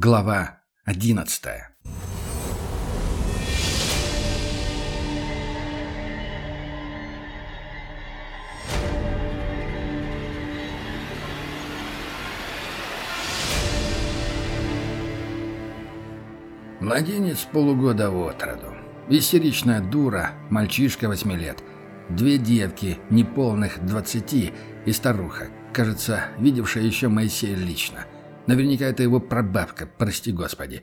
Глава одиннадцатая Младенец полугода от роду. Истеричная дура, мальчишка восьми лет. Две девки, неполных двадцати, и старуха, кажется, видевшая еще Моисея лично – Наверняка это его прабабка, прости господи.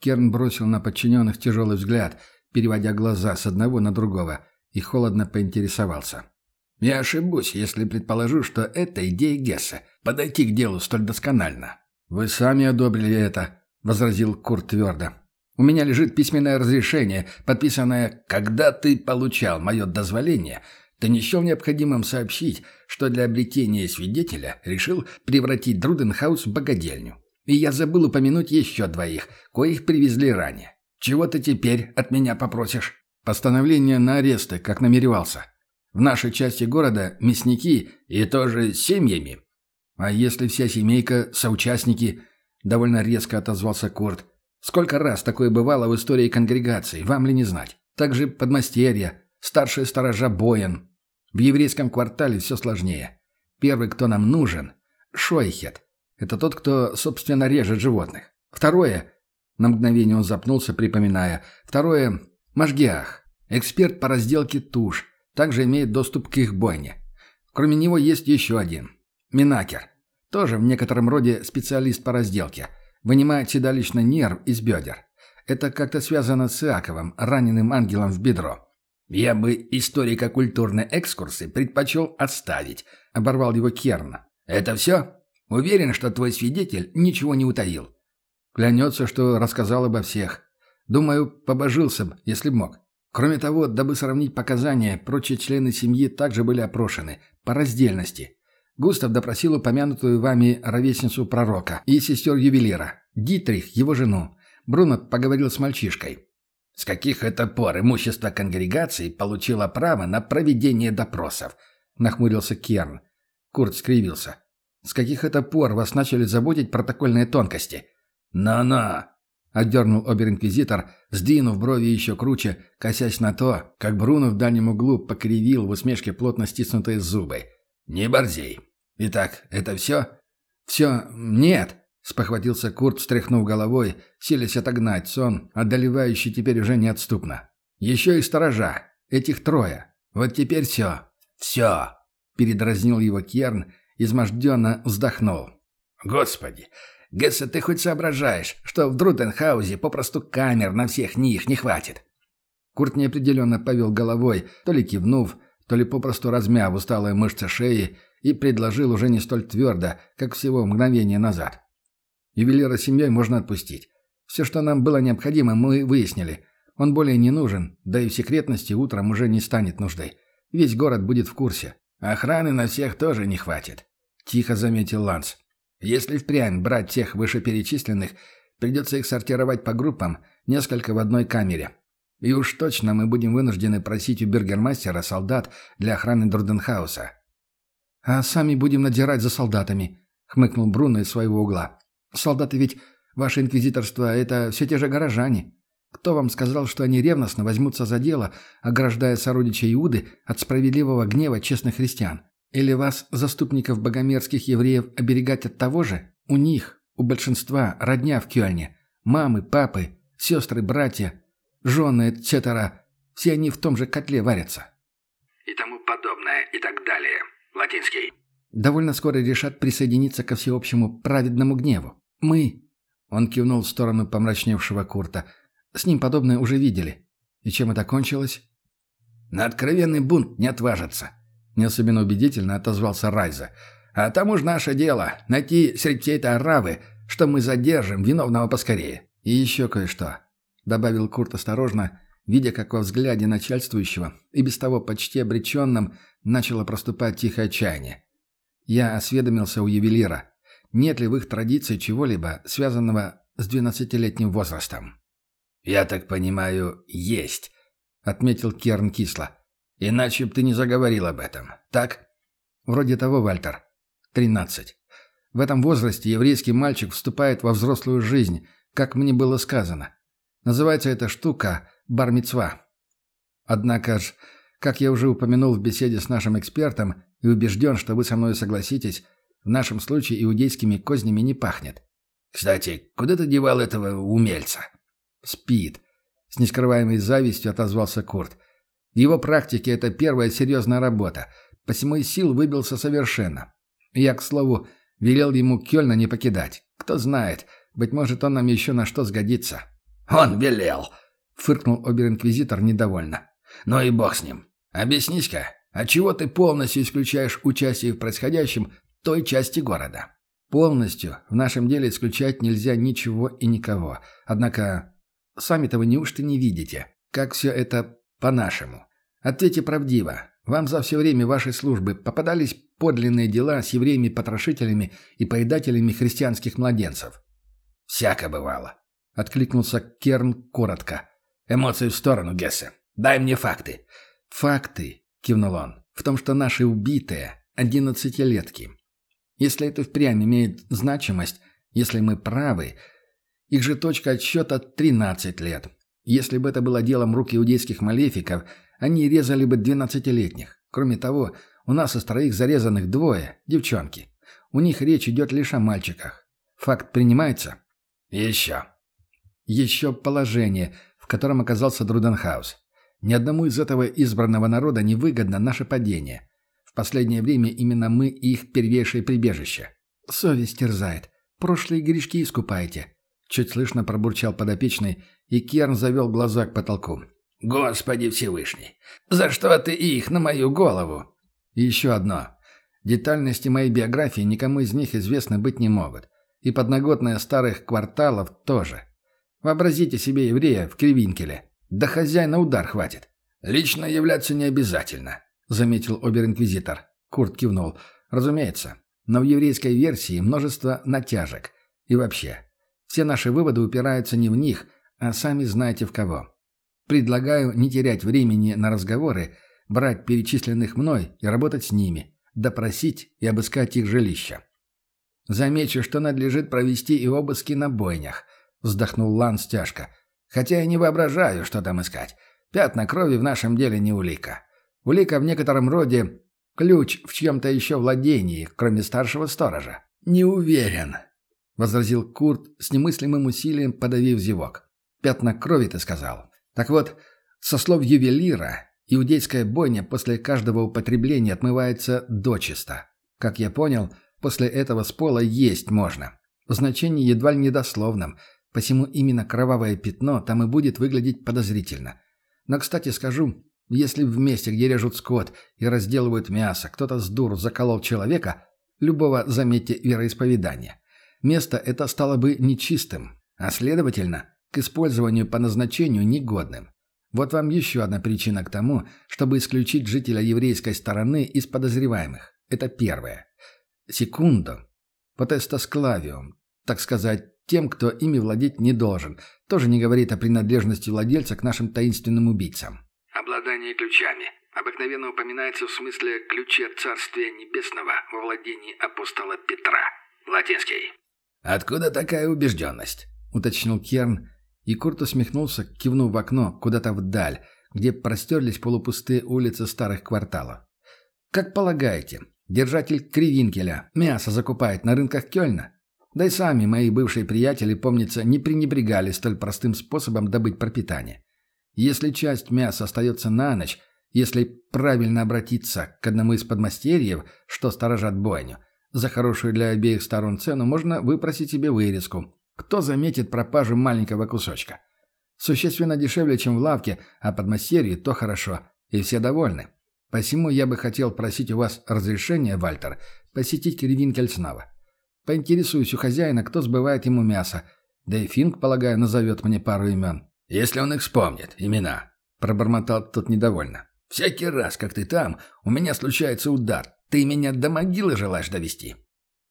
Керн бросил на подчиненных тяжелый взгляд, переводя глаза с одного на другого, и холодно поинтересовался. «Я ошибусь, если предположу, что это идея Гесса — подойти к делу столь досконально». «Вы сами одобрили это», — возразил Курт твердо. «У меня лежит письменное разрешение, подписанное «Когда ты получал мое дозволение», ты не счел необходимым сообщить, что для обретения свидетеля решил превратить Друденхаус в богадельню. И я забыл упомянуть еще двоих, коих привезли ранее. Чего ты теперь от меня попросишь? Постановление на аресты, как намеревался. В нашей части города мясники и тоже семьями. А если вся семейка – соучастники? Довольно резко отозвался Курт. Сколько раз такое бывало в истории конгрегации, вам ли не знать? Также подмастерья, старший сторожа Боен. В еврейском квартале все сложнее. Первый, кто нам нужен – Шойхет. Это тот, кто, собственно, режет животных. Второе – на мгновение он запнулся, припоминая. Второе – Машгиах. Эксперт по разделке туш. Также имеет доступ к их бойне. Кроме него есть еще один. Минакер. Тоже в некотором роде специалист по разделке. Вынимает седалищный нерв из бедер. Это как-то связано с Иаковом, раненым ангелом в бедро. «Я бы историко-культурные экскурсы предпочел отставить», — оборвал его Керн. «Это все? Уверен, что твой свидетель ничего не утаил». Клянется, что рассказал обо всех. Думаю, побожился бы, если б мог. Кроме того, дабы сравнить показания, прочие члены семьи также были опрошены, по раздельности. Густав допросил упомянутую вами ровесницу пророка и сестер ювелира, Дитрих, его жену. Бруно поговорил с мальчишкой. С каких это пор имущество конгрегации получило право на проведение допросов? Нахмурился Керн. Курт скривился. С каких это пор вас начали заботить протокольные тонкости? «На-на!» — отдернул обер-инквизитор, сдвинув брови еще круче, косясь на то, как Бруно в дальнем углу покривил в усмешке плотно стиснутые зубы. «Не борзей. Итак, это все?» «Все... Нет!» Спохватился Курт, встряхнув головой, силясь отогнать сон, одолевающий теперь уже неотступно. «Еще и сторожа. Этих трое. Вот теперь все. Все!» Передразнил его Керн, изможденно вздохнул. «Господи! Гесса, ты хоть соображаешь, что в Друтенхаузе попросту камер на всех них не хватит?» Курт неопределенно повел головой, то ли кивнув, то ли попросту размяв усталые мышцы шеи, и предложил уже не столь твердо, как всего мгновение назад. Ювелира семьей можно отпустить. Все, что нам было необходимо, мы выяснили. Он более не нужен, да и в секретности утром уже не станет нуждой. Весь город будет в курсе. Охраны на всех тоже не хватит», — тихо заметил Ланс. «Если впрямь брать тех вышеперечисленных, придется их сортировать по группам, несколько в одной камере. И уж точно мы будем вынуждены просить у бергермастера солдат для охраны Дурденхауса». «А сами будем надирать за солдатами», — хмыкнул Бруно из своего угла. Солдаты ведь, ваше инквизиторство, это все те же горожане. Кто вам сказал, что они ревностно возьмутся за дело, ограждая сородича Иуды от справедливого гнева честных христиан? Или вас, заступников богомерзких евреев, оберегать от того же? У них, у большинства, родня в Кёльне. Мамы, папы, сестры, братья, жены, etc. Все они в том же котле варятся. И тому подобное, и так далее. Латинский. Довольно скоро решат присоединиться ко всеобщему праведному гневу. «Мы...» — он кивнул в сторону помрачневшего Курта. «С ним подобное уже видели. И чем это кончилось?» «На откровенный бунт не отважатся», — не особенно убедительно отозвался Райза. «А там уж наше дело — найти среди всей этой оравы, что мы задержим виновного поскорее». «И еще кое-что», — добавил Курт осторожно, видя, как во взгляде начальствующего и без того почти обреченном начало проступать тихое отчаяние. Я осведомился у ювелира нет ли в их традиции чего-либо, связанного с двенадцатилетним возрастом. «Я так понимаю, есть», — отметил Керн кисло. «Иначе б ты не заговорил об этом, так?» «Вроде того, Вальтер. Тринадцать. В этом возрасте еврейский мальчик вступает во взрослую жизнь, как мне было сказано. Называется эта штука бармицва. Однако ж, как я уже упомянул в беседе с нашим экспертом и убежден, что вы со мной согласитесь, в нашем случае иудейскими кознями не пахнет. Кстати, куда ты девал этого умельца? Спит. С нескрываемой завистью отозвался Курт. В его практике это первая серьезная работа, посему из сил выбился совершенно. Я, к слову, велел ему Кёльна не покидать. Кто знает, быть может, он нам еще на что сгодится. «Он велел!» — фыркнул обер-инквизитор недовольно. «Ну и бог с ним. Объяснись-ка, а чего ты полностью исключаешь участие в происходящем той части города?» «Полностью в нашем деле исключать нельзя ничего и никого. Однако, сами-то вы неужто не видите, как все это по-нашему? Ответьте правдиво. Вам за все время вашей службы попадались подлинные дела с евреями-потрошителями и поедателями христианских младенцев?» «Всяко бывало», — откликнулся Керн коротко. «Эмоции в сторону, Гессе. Дай мне факты». «Факты», — кивнул он, — «в том, что наши убитые — одиннадцатилетки. Если это впрямь имеет значимость, если мы правы, их же точка отсчета 13 лет. Если бы это было делом рук иудейских малефиков, они резали бы двенадцатилетних. Кроме того, у нас из троих зарезанных двое – девчонки. У них речь идет лишь о мальчиках. Факт принимается? Еще. Еще положение, в котором оказался Друденхаус. Ни одному из этого избранного народа не выгодно наше падение. Последнее время именно мы их первейшее прибежище. Совесть терзает. Прошлые грешки искупаете. Чуть слышно пробурчал подопечный, и Керн завел глаза к потолку. «Господи Всевышний! За что ты их на мою голову?» И еще одно. Детальности моей биографии никому из них известны быть не могут. И подноготная старых кварталов тоже. Вообразите себе еврея в Кривинкеле. Да хозяина удар хватит. «Лично являться не обязательно», — заметил обер-инквизитор. Курт кивнул. «Разумеется. Но в еврейской версии множество натяжек. И вообще, все наши выводы упираются не в них, а сами знаете в кого. Предлагаю не терять времени на разговоры, брать перечисленных мной и работать с ними, допросить и обыскать их жилища. Замечу, что надлежит провести и обыски на бойнях, вздохнул Ланс тяжко. Хотя я не воображаю, что там искать. Пятна крови в нашем деле не улика. Улика в некотором роде ключ в чьем-то еще владении, кроме старшего сторожа. Не уверен, возразил Курт с немыслимым усилием, подавив зевок. Пятна крови, ты сказал. Так вот, со слов ювелира, иудейская бойня после каждого употребления отмывается дочисто. Как я понял, после этого с пола есть можно. В значении едва ли недословном, посему именно кровавое пятно там и будет выглядеть подозрительно. Но, кстати, скажу, если в месте, где режут скот и разделывают мясо, кто-то с дуру заколол человека, любого, заметьте, вероисповедания, место это стало бы нечистым, а следовательно, к использованию по назначению негодным. Вот вам еще одна причина к тому, чтобы исключить жителя еврейской стороны из подозреваемых. Это первое. Секунду. Потестосклавиум, так сказать, тем, кто ими владеть не должен, тоже не говорит о принадлежности владельца к нашим таинственным убийцам. Обладание ключами. Обыкновенно упоминается в смысле ключи от Царствия Небесного во владении апостола Петра. Латинский. «Откуда такая убежденность?» — уточнил Керн, и Курт усмехнулся, кивнув в окно, куда-то вдаль, где простерлись полупустые улицы старых кварталов. «Как полагаете, держатель Кривинкеля мясо закупает на рынках Кёльна? Да и сами мои бывшие приятели, помнится, не пренебрегали столь простым способом добыть пропитание. Если часть мяса остается на ночь, если правильно обратиться к одному из подмастерьев, что сторожат бойню, за хорошую для обеих сторон цену можно выпросить себе вырезку, кто заметит пропажу маленького кусочка? Существенно дешевле, чем в лавке, а под массерью то хорошо, и все довольны. Посему я бы хотел просить у вас разрешения, Вальтер, посетить Кривинкель снова. Поинтересуюсь у хозяина, кто сбывает ему мясо. Да и Финк, полагаю, назовет мне пару имен. Если он их вспомнит, имена. Пробормотал тот недовольно. Всякий раз, как ты там, у меня случается удар. Ты меня до могилы желаешь довести.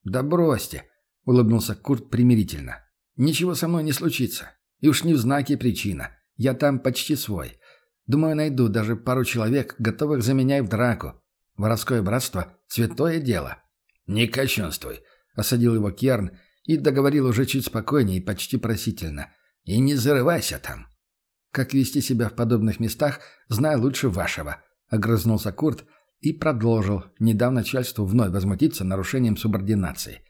Да бросьте, улыбнулся Курт примирительно. Ничего со мной не случится. И уж не в знаке причина. Я там почти свой. Думаю, найду даже пару человек, готовых за меня и в драку. Воровское братство — святое дело. Не кощунствуй. осадил его Керн и договорил уже чуть спокойнее и почти просительно. «И не зарывайся там». «Как вести себя в подобных местах, знаю лучше вашего», — огрызнулся Курт и продолжил, не дав начальству вновь возмутиться нарушением субординации.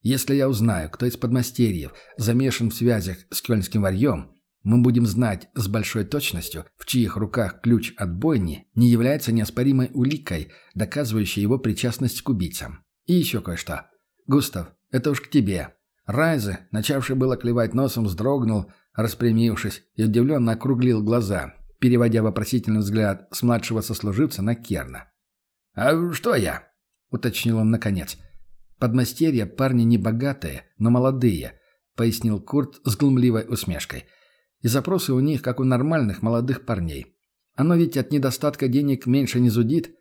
«Если я узнаю, кто из подмастерьев замешан в связях с кёльнским варьем, мы будем знать с большой точностью, в чьих руках ключ от бойни не является неоспоримой уликой, доказывающей его причастность к убийцам. И еще кое-что. Густав, это уж к тебе. Райзе, начавший было клевать носом, вздрогнул, распрямившись, и удивленно округлил глаза, переводя вопросительный взгляд с младшего сослуживца на Керна. «А что я?» — уточнил он наконец. «Подмастерья парни не богатые, но молодые», — пояснил Курт с глумливой усмешкой — и запросы у них, как у нормальных молодых парней. Оно ведь от недостатка денег меньше не зудит.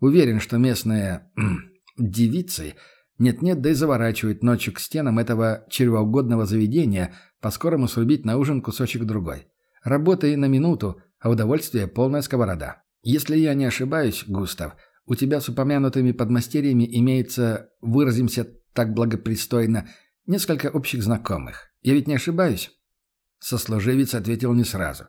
Уверен, что местные девицы нет-нет, да и заворачивают ночью к стенам этого чревоугодного заведения, по-скорому срубить на ужин кусочек другой. Работай на минуту, а удовольствие полная сковорода. Если я не ошибаюсь, Густав, у тебя с упомянутыми подмастерьями имеется, выразимся так благопристойно, несколько общих знакомых. Я ведь не ошибаюсь? Сослуживец ответил не сразу.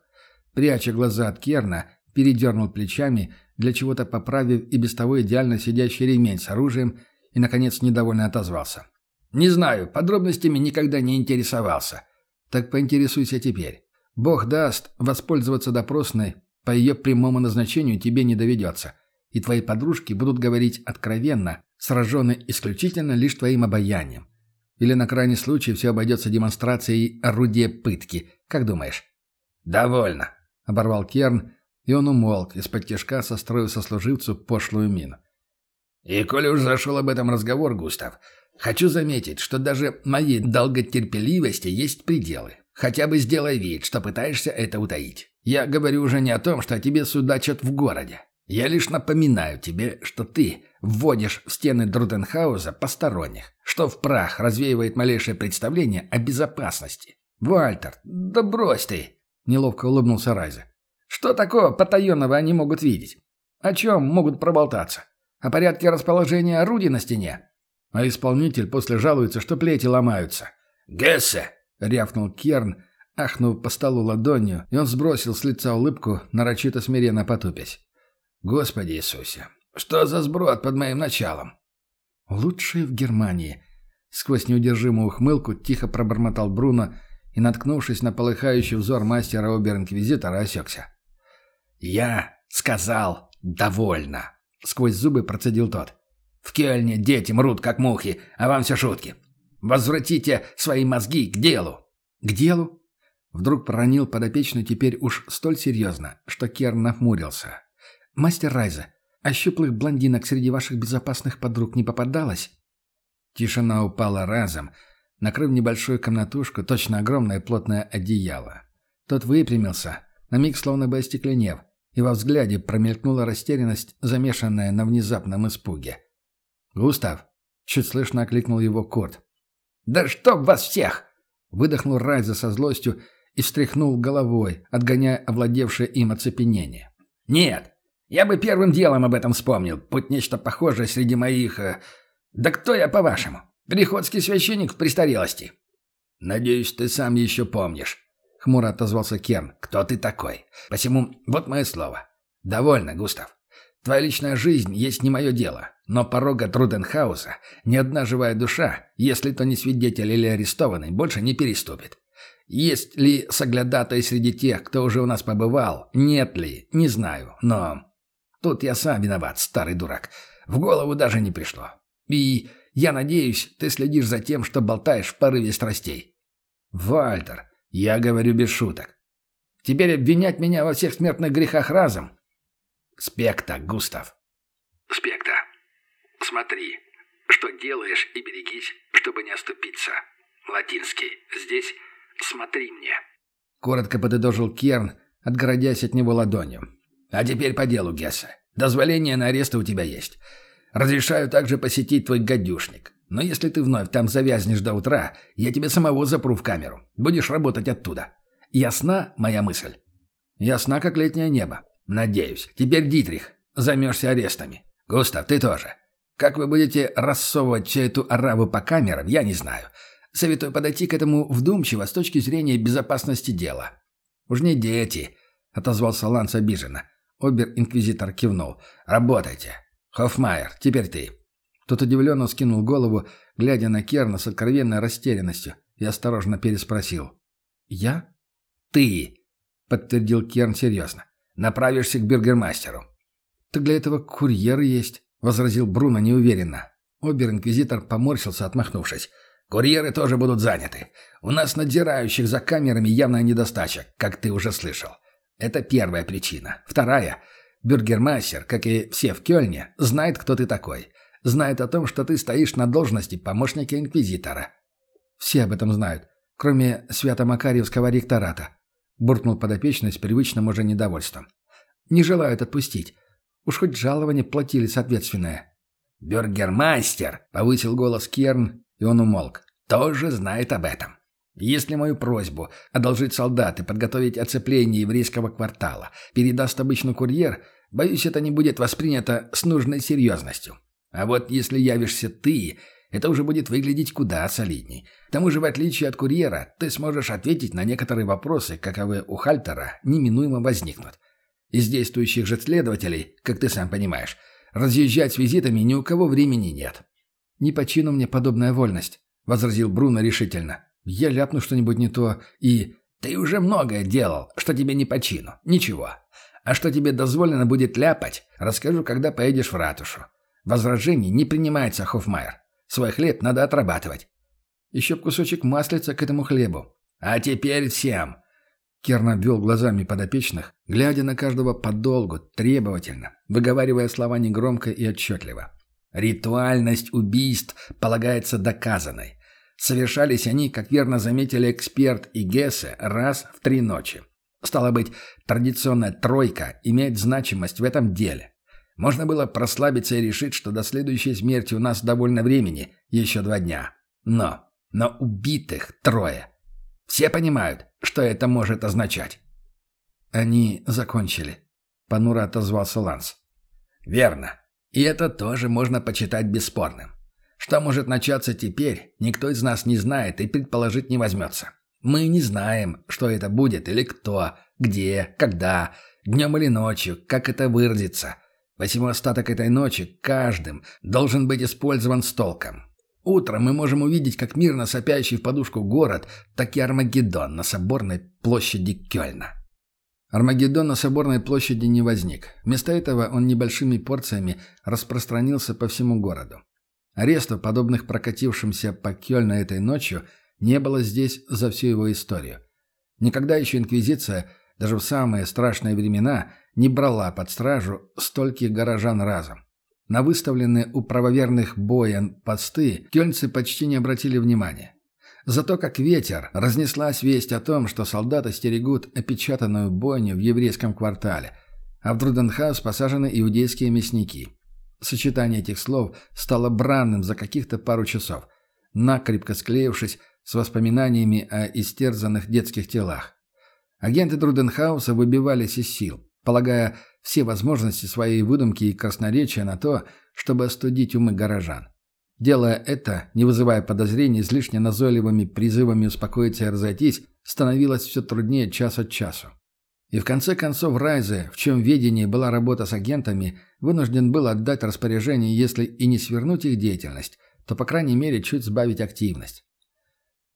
Пряча глаза от Керна, передернул плечами, для чего-то поправив и без того идеально сидящий ремень с оружием, и, наконец, недовольно отозвался. «Не знаю, подробностями никогда не интересовался. Так поинтересуйся теперь. Бог даст, воспользоваться допросной по ее прямому назначению тебе не доведется, и твои подружки будут говорить откровенно, сраженные исключительно лишь твоим обаянием. Или на крайний случай все обойдется демонстрацией орудия пытки. Как думаешь?» «Довольно», — оборвал Керн, и он умолк, из-под тяжка состроив сослуживцу пошлую мину. «И коли уж зашел об этом разговор, Густав, хочу заметить, что даже моей долготерпеливости есть пределы. Хотя бы сделай вид, что пытаешься это утаить. Я говорю уже не о том, что о тебе судачат в городе. Я лишь напоминаю тебе, что ты вводишь в стены Друденхауза посторонних, что в прах развеивает малейшее представление о безопасности. «Вальтер, да брось ты!» — неловко улыбнулся Райзе. «Что такого потаенного они могут видеть? О чем могут проболтаться? О порядке расположения орудий на стене?» А исполнитель после жалуется, что плети ломаются. «Гессе!» — рявкнул Керн, ахнув по столу ладонью, и он сбросил с лица улыбку, нарочито смиренно потупясь. Господи Иисусе, что за сброд под моим началом? Лучшие в Германии. Сквозь неудержимую ухмылку тихо пробормотал Бруно и, наткнувшись на полыхающий взор мастера обер-инквизитора, осекся. «Я сказал довольно!» — сквозь зубы процедил тот. «В Кельне дети мрут, как мухи, а вам все шутки. Возвратите свои мозги к делу!» «К делу?» Вдруг проронил подопечный теперь уж столь серьезно, что Керн нахмурился. «Мастер Райза, а щуплых блондинок среди ваших безопасных подруг не попадалось?» Тишина упала разом, накрыв небольшую комнатушку, точно огромное плотное одеяло. Тот выпрямился, на миг словно бы остекленев, и во взгляде промелькнула растерянность, замешанная на внезапном испуге. «Густав!» — чуть слышно окликнул его Курт. «Да чтоб вас всех!» — выдохнул Райза со злостью и встряхнул головой, отгоняя овладевшее им оцепенение. «Нет, я бы первым делом об этом вспомнил, будь нечто похожее среди моих... Э... Да кто я, по-вашему? Приходский священник в престарелости?» «Надеюсь, ты сам еще помнишь», — хмуро отозвался Керн. «Кто ты такой? Посему вот мое слово. Довольно, Густав. Твоя личная жизнь есть не мое дело, но порога Труденхауса ни одна живая душа, если то не свидетель или арестованный, больше не переступит. Есть ли соглядатай среди тех, кто уже у нас побывал? Нет ли? Не знаю, но Тут я сам виноват, старый дурак. В голову даже не пришло. И я надеюсь, ты следишь за тем, что болтаешь в порыве страстей. Вальтер, я говорю без шуток. Теперь обвинять меня во всех смертных грехах разом? Спекта, Густав. Спекта, смотри, что делаешь и берегись, чтобы не оступиться. Латинский. Здесь «смотри мне». Коротко подытожил Керн, отгородясь от него ладонью. А теперь по делу, Гесса. Дозволение на аресты у тебя есть. Разрешаю также посетить твой гадюшник. Но если ты вновь там завязнешь до утра, я тебе самого запру в камеру. Будешь работать оттуда. Ясна моя мысль? Ясна, как летнее небо. Надеюсь. Теперь, Дитрих, займешься арестами. Густав, ты тоже. Как вы будете рассовывать всю эту ораву по камерам, я не знаю. Советую подойти к этому вдумчиво с точки зрения безопасности дела». «Уж не дети», — отозвался Ланс обиженно. Обер-инквизитор кивнул. «Работайте. Хоффмайер, теперь ты». Тот удивленно скинул голову, глядя на Керна с откровенной растерянностью, и осторожно переспросил. «Я?» «Ты», — подтвердил Керн серьезно. «Направишься к бюргермастеру». «Так для этого курьер есть», — возразил Бруно неуверенно. Обер-инквизитор поморщился, отмахнувшись. «Курьеры тоже будут заняты. У нас надзирающих за камерами явная недостача, как ты уже слышал. Это первая причина. Вторая. Бюргермастер, как и все в Кёльне, знает, кто ты такой. Знает о том, что ты стоишь на должности помощника инквизитора. Все об этом знают, кроме Свято-Макарьевского ректората. Буркнул подопечный с привычным уже недовольством. Не желают отпустить. Уж хоть жалование платили соответственное. «Бюргермастер!» — повысил голос Керн, и он умолк. «Тоже знает об этом. Если мою просьбу одолжить солдат и подготовить оцепление еврейского квартала передаст обычный курьер, боюсь, это не будет воспринято с нужной серьезностью. А вот если явишься ты, это уже будет выглядеть куда солидней. К тому же, в отличие от курьера, ты сможешь ответить на некоторые вопросы, каковы у Хальтера неминуемо возникнут. Из действующих же следователей, как ты сам понимаешь, разъезжать с визитами ни у кого времени нет. «Не по чину мне подобная вольность», — возразил Бруно решительно. Я ляпну что-нибудь не то и... Ты уже многое делал, что тебе не по чину. Ничего. А что тебе дозволено будет ляпать, расскажу, когда поедешь в ратушу. Возражений не принимается, Хоффмайер. Свой хлеб надо отрабатывать. Еще кусочек маслица к этому хлебу. А теперь всем. Керн обвел глазами подопечных, глядя на каждого подолгу, требовательно, выговаривая слова негромко и отчетливо. Ритуальность убийств полагается доказанной. Совершались они, как верно заметили эксперт и Гессе, раз в три ночи. Стало быть, традиционная тройка имеет значимость в этом деле. Можно было прослабиться и решить, что до следующей смерти у нас довольно времени, еще два дня. Но, но убитых трое. Все понимают, что это может означать. Они закончили. Понуро отозвался Ланс. Верно. И это тоже можно почитать бесспорным. Что может начаться теперь, никто из нас не знает и предположить не возьмется. Мы не знаем, что это будет или кто, где, когда, днем или ночью, как это выразится. Посему остаток этой ночи каждым должен быть использован с толком. Утром мы можем увидеть как мирно сопящий в подушку город, так и Армагеддон на соборной площади Кёльна. Армагеддон на соборной площади не возник. Вместо этого он небольшими порциями распространился по всему городу. Арестов, подобных прокатившимся по Кёльну этой ночью, не было здесь за всю его историю. Никогда еще Инквизиция, даже в самые страшные времена, не брала под стражу стольких горожан разом. На выставленные у правоверных боян посты кёльнцы почти не обратили внимания. Зато как ветер разнеслась весть о том, что солдаты стерегут опечатанную бойню в еврейском квартале, а в Друденхаус посажены иудейские мясники – Сочетание этих слов стало бранным за каких-то пару часов, накрепко склеившись с воспоминаниями о истерзанных детских телах. Агенты Труденхауса выбивались из сил, полагая все возможности своей выдумки и красноречия на то, чтобы остудить умы горожан. Делая это, не вызывая подозрений излишне назойливыми призывами успокоиться и разойтись, становилось все труднее час от часу. И в конце концов Райзе, в чем ведении была работа с агентами, вынужден был отдать распоряжение, если и не свернуть их деятельность, то, по крайней мере, чуть сбавить активность.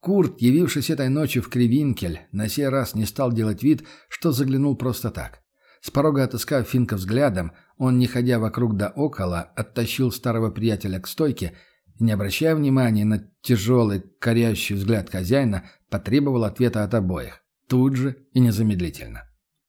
Курт, явившись этой ночью в Кривинкель, на сей раз не стал делать вид, что заглянул просто так. С порога отыскав Финка взглядом, он, не ходя вокруг да около, оттащил старого приятеля к стойке и, не обращая внимания на тяжелый, корящий взгляд хозяина, потребовал ответа от обоих. Тут же и незамедлительно.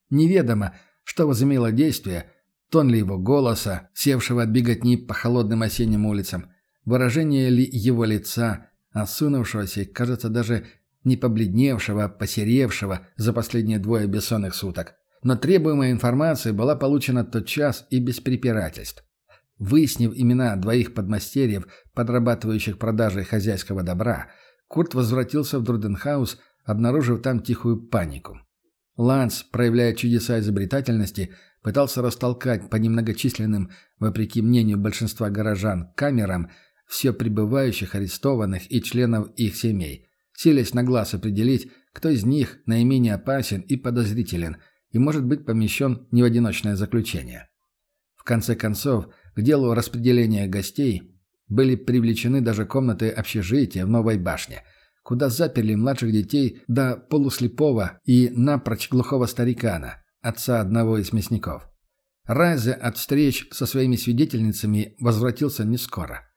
Неведомо, что возымело действие, тон ли его голоса, севшего от беготни по холодным осенним улицам, выражение ли его лица, осунувшегося и, кажется, даже не побледневшего, а посеревшего за последние двое бессонных суток. Но требуемая информация была получена тот час и без препирательств. Выяснив имена двоих подмастерьев, подрабатывающих продажей хозяйского добра, Курт возвратился в Друденхаус, обнаружив там тихую панику. Ланс, проявляя чудеса изобретательности, пытался растолкать по немногочисленным, вопреки мнению большинства горожан, камерам все прибывающих арестованных и членов их семей, силясь на глаз определить, кто из них наименее опасен и подозрителен и может быть помещен не в одиночное заключение. В конце концов, к делу распределения гостей были привлечены даже комнаты общежития в Новой башне – куда заперли младших детей до полуслепого и напрочь глухого старикана, отца одного из мясников. Райзе от встреч со своими свидетельницами возвратился не скоро.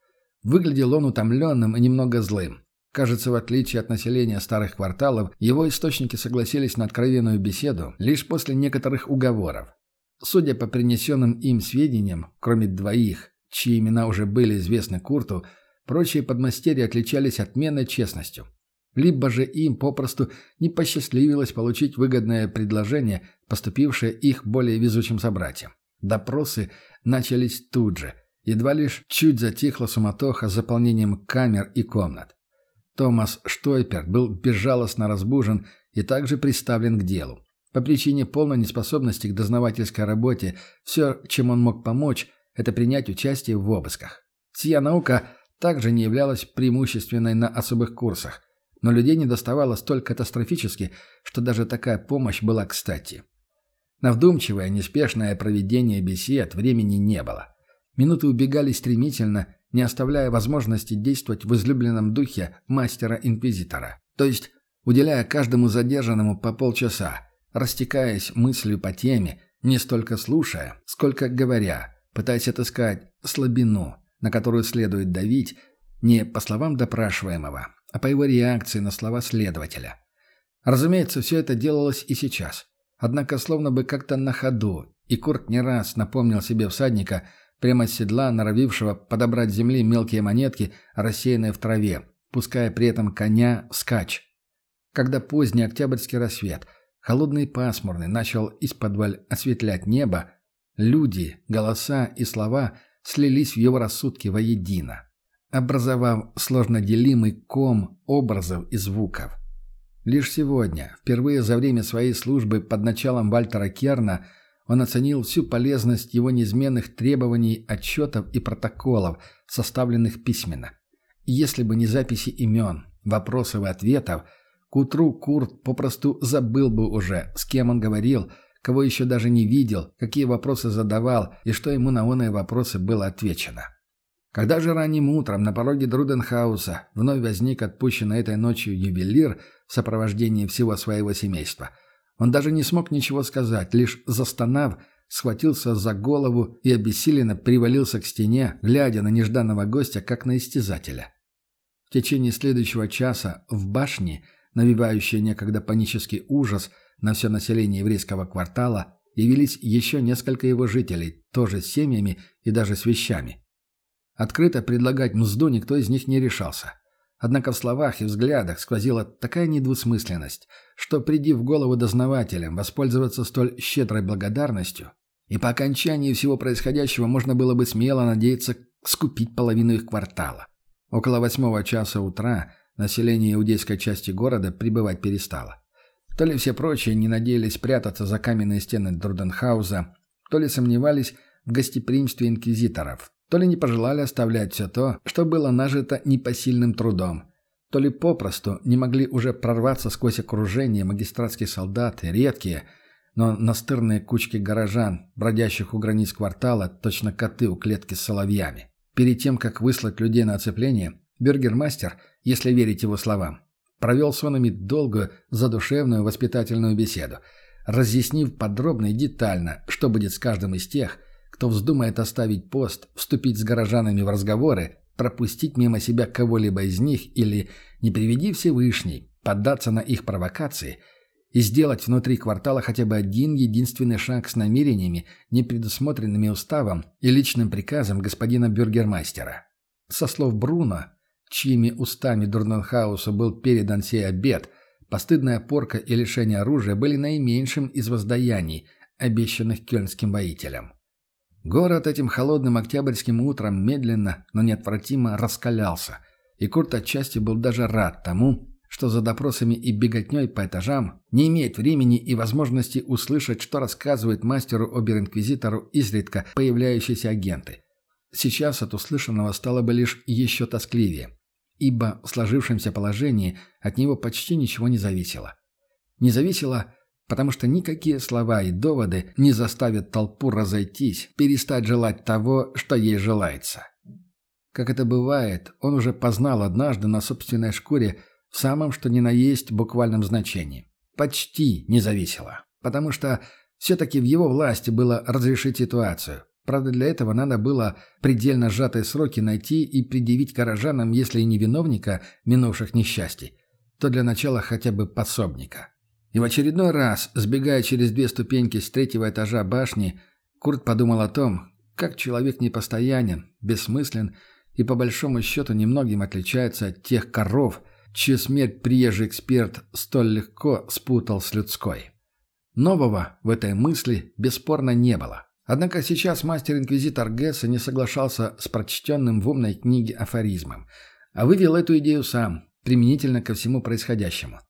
Выглядел он утомленным и немного злым. Кажется, в отличие от населения старых кварталов, его источники согласились на откровенную беседу лишь после некоторых уговоров. Судя по принесенным им сведениям, кроме двоих, чьи имена уже были известны Курту, прочие подмастерья отличались отменной честностью либо же им попросту не посчастливилось получить выгодное предложение, поступившее их более везучим собратьям. Допросы начались тут же, едва лишь чуть затихла суматоха с заполнением камер и комнат. Томас Штойпер был безжалостно разбужен и также приставлен к делу. По причине полной неспособности к дознавательской работе все, чем он мог помочь, это принять участие в обысках. Сия наука также не являлась преимущественной на особых курсах но людей не доставало столь катастрофически, что даже такая помощь была кстати. На вдумчивое, неспешное проведение бесед времени не было. Минуты убегали стремительно, не оставляя возможности действовать в излюбленном духе мастера-инквизитора. То есть, уделяя каждому задержанному по полчаса, растекаясь мыслью по теме, не столько слушая, сколько говоря, пытаясь отыскать слабину, на которую следует давить, не по словам допрашиваемого, а по его реакции на слова следователя. Разумеется, все это делалось и сейчас. Однако словно бы как-то на ходу, и Курт не раз напомнил себе всадника, прямо с седла, норовившего подобрать земли мелкие монетки, рассеянные в траве, пуская при этом коня скач. Когда поздний октябрьский рассвет, холодный и пасмурный, начал из-под осветлять небо, люди, голоса и слова слились в его рассудке воедино образовав сложно делимый ком образов и звуков. Лишь сегодня, впервые за время своей службы под началом Вальтера Керна, он оценил всю полезность его неизменных требований, отчетов и протоколов, составленных письменно. Если бы не записи имен, вопросов и ответов, к утру Курт попросту забыл бы уже, с кем он говорил, кого еще даже не видел, какие вопросы задавал и что ему на оные вопросы было отвечено. Когда же ранним утром на пороге Друденхауса вновь возник отпущенный этой ночью ювелир в сопровождении всего своего семейства, он даже не смог ничего сказать, лишь застонав, схватился за голову и обессиленно привалился к стене, глядя на нежданного гостя, как на истязателя. В течение следующего часа в башне, навевающей некогда панический ужас на все население еврейского квартала, явились еще несколько его жителей, тоже с семьями и даже с вещами. Открыто предлагать мзду никто из них не решался. Однако в словах и взглядах сквозила такая недвусмысленность, что, приди в голову дознавателям воспользоваться столь щедрой благодарностью, и по окончании всего происходящего можно было бы смело надеяться скупить половину их квартала. Около восьмого часа утра население иудейской части города прибывать перестало. То ли все прочие не надеялись прятаться за каменные стены Друденхауза, то ли сомневались в гостеприимстве инквизиторов, то ли не пожелали оставлять все то, что было нажито непосильным трудом, то ли попросту не могли уже прорваться сквозь окружение магистратских солдат и редкие, но настырные кучки горожан, бродящих у границ квартала, точно коты у клетки с соловьями. Перед тем, как выслать людей на оцепление, бюргермастер, если верить его словам, провел с онами долгую, задушевную воспитательную беседу, разъяснив подробно и детально, что будет с каждым из тех, кто вздумает оставить пост, вступить с горожанами в разговоры, пропустить мимо себя кого-либо из них или, не приведи Всевышний, поддаться на их провокации и сделать внутри квартала хотя бы один единственный шаг с намерениями, не предусмотренными уставом и личным приказом господина бюргермастера. Со слов Бруно, чьими устами Дурненхаусу был передан сей обед, постыдная порка и лишение оружия были наименьшим из воздаяний, обещанных кёльнским воителям. Город этим холодным октябрьским утром медленно, но неотвратимо раскалялся, и Курт отчасти был даже рад тому, что за допросами и беготней по этажам не имеет времени и возможности услышать, что рассказывают мастеру обер-инквизитору изредка появляющиеся агенты. Сейчас от услышанного стало бы лишь еще тоскливее, ибо в сложившемся положении от него почти ничего не зависело. Не зависело, потому что никакие слова и доводы не заставят толпу разойтись, перестать желать того, что ей желается. Как это бывает, он уже познал однажды на собственной шкуре в самом что ни на есть буквальном значении. Почти не зависело. Потому что все-таки в его власти было разрешить ситуацию. Правда, для этого надо было предельно сжатые сроки найти и предъявить горожанам, если и не виновника минувших несчастий, то для начала хотя бы пособника. И в очередной раз, сбегая через две ступеньки с третьего этажа башни, Курт подумал о том, как человек непостоянен, бессмыслен и по большому счету немногим отличается от тех коров, чью смерть приезжий эксперт столь легко спутал с людской. Нового в этой мысли бесспорно не было. Однако сейчас мастер-инквизитор Гесса не соглашался с прочтенным в умной книге афоризмом, а вывел эту идею сам, применительно ко всему происходящему.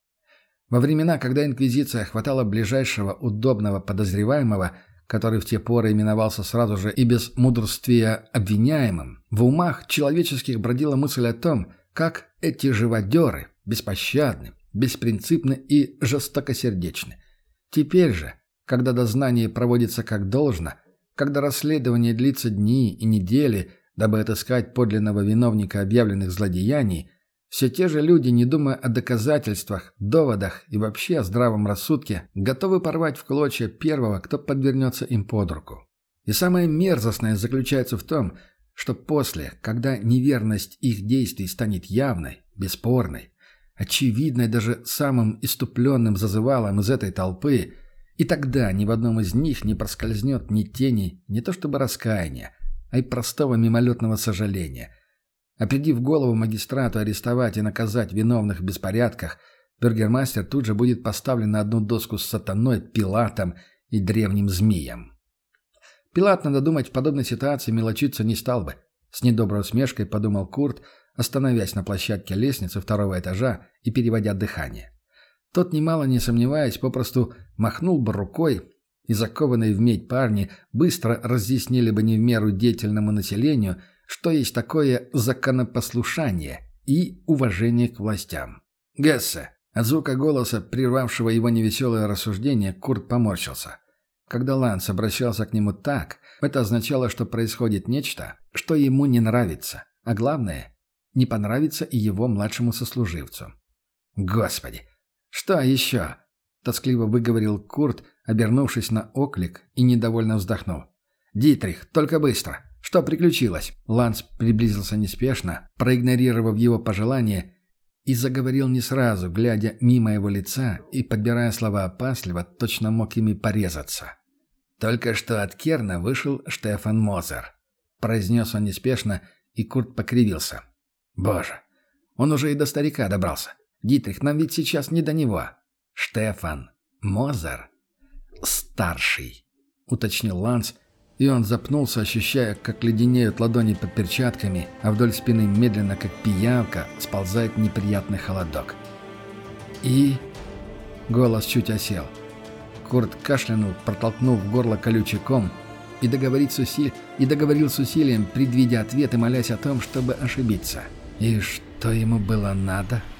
Во времена, когда инквизиция хватала ближайшего удобного подозреваемого, который в те поры именовался сразу же и без мудрствия обвиняемым, в умах человеческих бродила мысль о том, как эти живодеры беспощадны, беспринципны и жестокосердечны. Теперь же, когда дознание проводится как должно, когда расследование длится дни и недели, дабы отыскать подлинного виновника объявленных злодеяний, все те же люди, не думая о доказательствах, доводах и вообще о здравом рассудке, готовы порвать в клочья первого, кто подвернется им под руку. И самое мерзостное заключается в том, что после, когда неверность их действий станет явной, бесспорной, очевидной даже самым иступленным зазывалом из этой толпы, и тогда ни в одном из них не проскользнет ни тени, не то чтобы раскаяния, а и простого мимолетного сожаления – Определив голову магистрату арестовать и наказать виновных в беспорядках, бюргермастер тут же будет поставлен на одну доску с сатаной, Пилатом и древним змеем. Пилат, надо думать, в подобной ситуации мелочиться не стал бы. С недоброй усмешкой подумал Курт, остановясь на площадке лестницы второго этажа и переводя дыхание. Тот, немало не сомневаясь, попросту махнул бы рукой, и закованные в медь парни быстро разъяснили бы не в меру деятельному населению – что есть такое законопослушание и уважение к властям. «Гессе!» От звука голоса, прервавшего его невеселое рассуждение, Курт поморщился. Когда Ланс обращался к нему так, это означало, что происходит нечто, что ему не нравится, а главное, не понравится и его младшему сослуживцу. «Господи! Что еще?» — тоскливо выговорил Курт, обернувшись на оклик и недовольно вздохнул. «Дитрих, только быстро!» «Что приключилось?» Ланс приблизился неспешно, проигнорировав его пожелание, и заговорил не сразу, глядя мимо его лица и подбирая слова опасливо, точно мог ими порезаться. «Только что от Керна вышел Штефан Мозер», — произнес он неспешно, и Курт покривился. «Боже, он уже и до старика добрался. Дитрих, нам ведь сейчас не до него. Штефан Мозер старший», — уточнил Ланс, — и он запнулся, ощущая, как леденеют ладони под перчатками, а вдоль спины медленно, как пиявка, сползает неприятный холодок. И... Голос чуть осел. Курт кашлянул, протолкнув горло колючий ком, и, договорить с усиль... и договорил с усилием, предвидя ответ и молясь о том, чтобы ошибиться. И что ему было надо? —